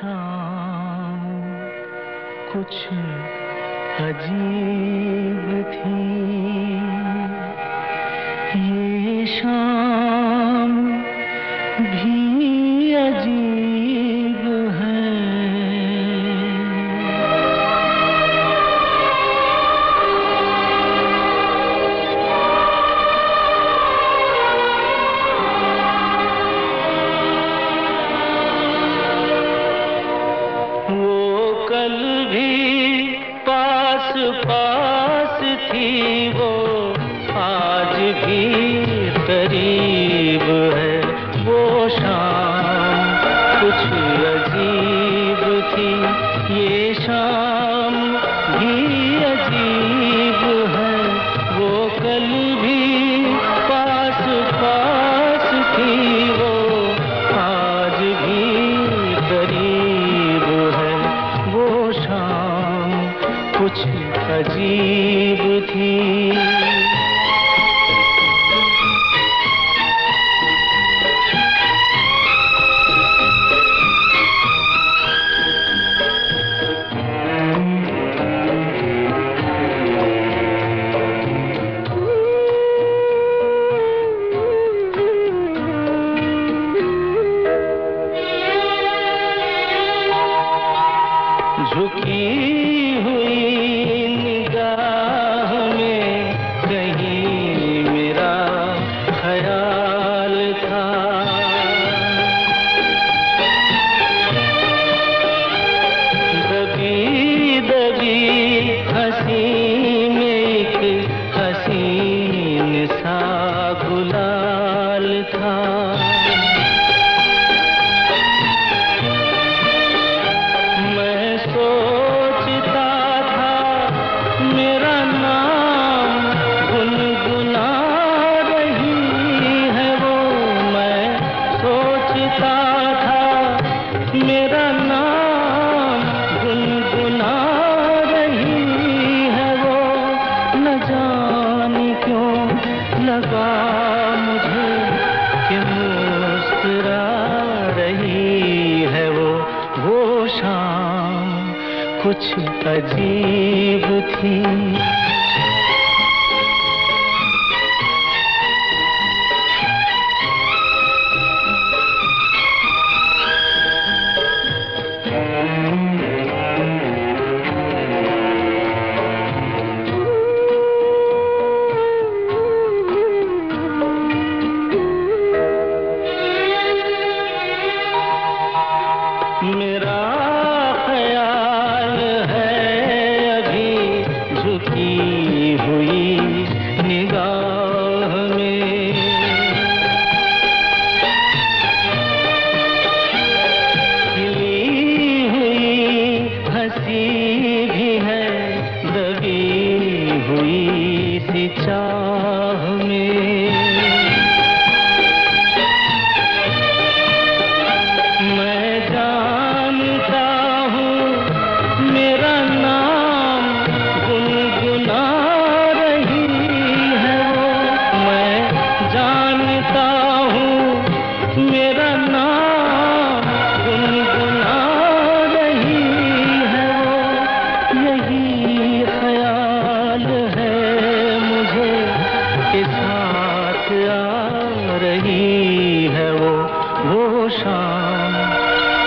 शाम कुछ अजीब थी। पास थी वो, आज भी करीब है। वो शाम कुछ अजीब थी, ये शाम भी अजीब है। वो कल भी पास पास थी वो, आज भी करीब है। वो शाम कुछ अजीब थी। झुकी हुई था मैं सोचता था मेरा नाम रही है वो। मैं सोचता था मेरा नाम रही है वो। न जाने क्यों लगा मुझे शाम कुछ अजीब थी। मेरा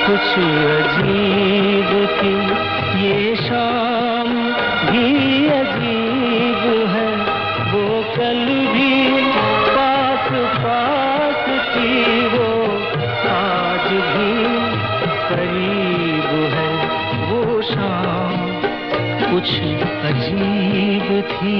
कुछ अजीब थी ये शाम भी अजीब है। वो कल भी पास पास थी वो आज भी करीब है। वो शाम कुछ अजीब थी।